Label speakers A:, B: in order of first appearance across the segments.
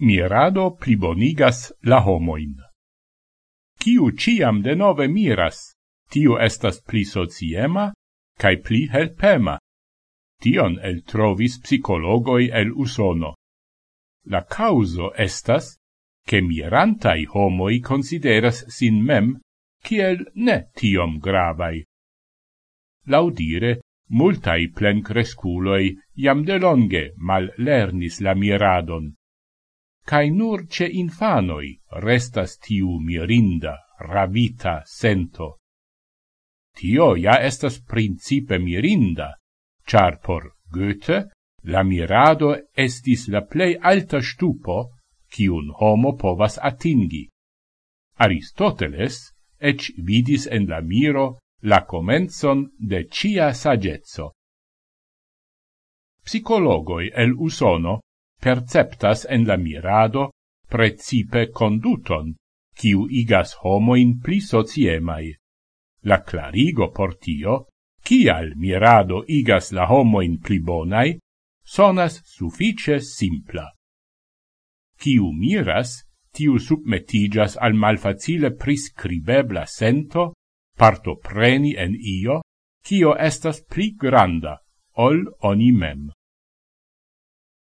A: Mirado plibonigas la homoin. Ciu ciam de nove miras, tiu estas pli sociema cae pli helpema. Tion el trovis psicologoi el usono. La causo estas, che mirantai homoi consideras sin mem kiel ne tiom gravai. Laudire, multai plen cresculoi jam delonge mal lernis la miradon cae nur ce infanoi restas tiu mirinda, ravita sento. Tio ja estas principe mirinda, char por Goethe la mirado estis la plei alta stupo cium homo povas atingi. Aristoteles ec vidis en la miro la comenzon de cia sagezzo. Psicologoi el usono perceptas en la mirado precipe conduton, quiu igas homoin pli sociemai. La clarigo por tio, kial mirado igas la homoin pli bonai, sonas suffice simpla. Kiu miras, tiu submetigas al malfacile prescribebla sento, parto preni en io, kio estas pli granda, ol oni mem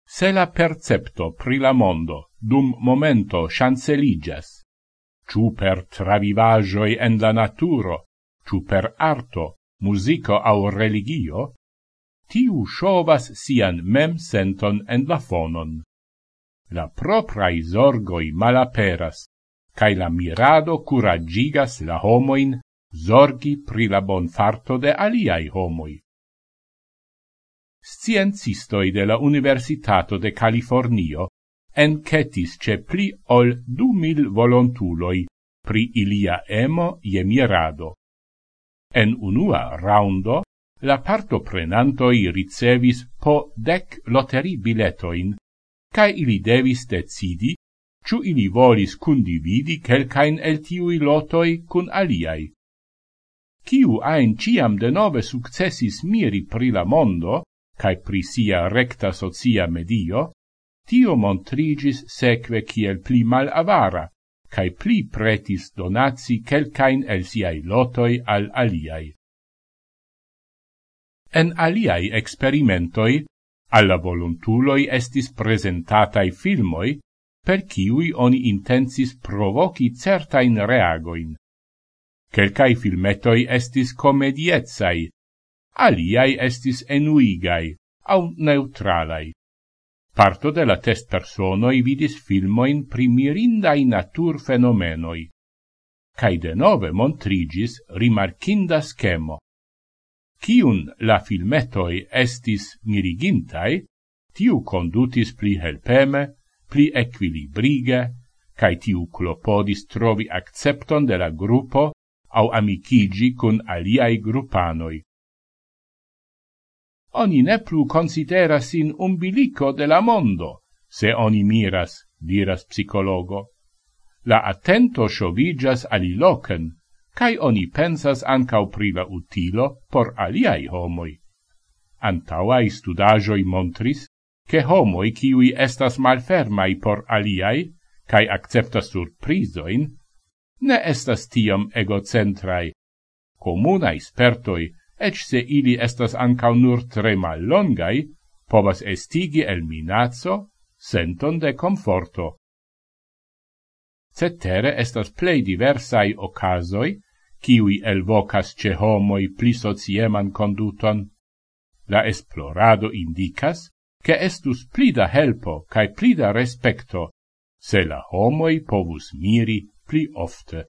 A: se la percepto pri la mondo dum momento chanceligas, ciu per travivajoi en la naturo, ciu per arto, musico au religio, tiu shovas sian mem senton en la fonon. La proprai zorgoi malaperas, cae la mirado curagigas la homoin zorgi pri la bonfarto de aliai homoi sciencistoi de la Universitato de Californio encetis ce pli ol du mil volontuloi pri ilia emo je mirado. En unua raundo, la parto prenantoi ricevis po dec loteri biletoin, cae ili devis decidi, ciu ili volis cundividi quelcain el tiui lotoi cun aliai. Ciu ain ciam de nove successis miri pri la mondo, cae pri sia recta socia medio, tio montrigis seque ciel pli mal avara, cae pli pretis donazi celcain el siai lotoi al aliai. En aliai experimentoi, alla voluntuloi estis presentatai filmoi, per ciui oni intensis provoci certain reagoin. Quelcae filmetoi estis comediezai, aliai estis enuigai, au neutralai. Parto de la test personoi vidis filmoin primirindai natur fenomenoi, cae de nove montrigis rimarcinda schemo. Ciun la filmetoi estis mirigintai, tiu condutis pli helpeme, pli equilibrige, cae tiu clopodis trovi accepton de la gruppo au amicigi cun aliai gruppanoi oni ne plu consideras in umbilico de la mondo, se oni miras, diras psicologo. La attento shovigas alilocen, cae oni pensas ancau pri la utilo por aliai homoi. Antauai studagioi montris, che homoi ciui estas malfermai por aliai, cae acceptas surprizoin, ne estas tiom egocentrai. Comunai spertoi ec se ili estas ancau nur tre mallongai, povas estigi el minazzo senton de conforto. Cetere estas plei diversai ocasoi, kiwi elvocas ce homoi pli socieman conduton. La esplorado indicas che estus plida helpo cae plida respecto se la homoi povus miri pli ofte.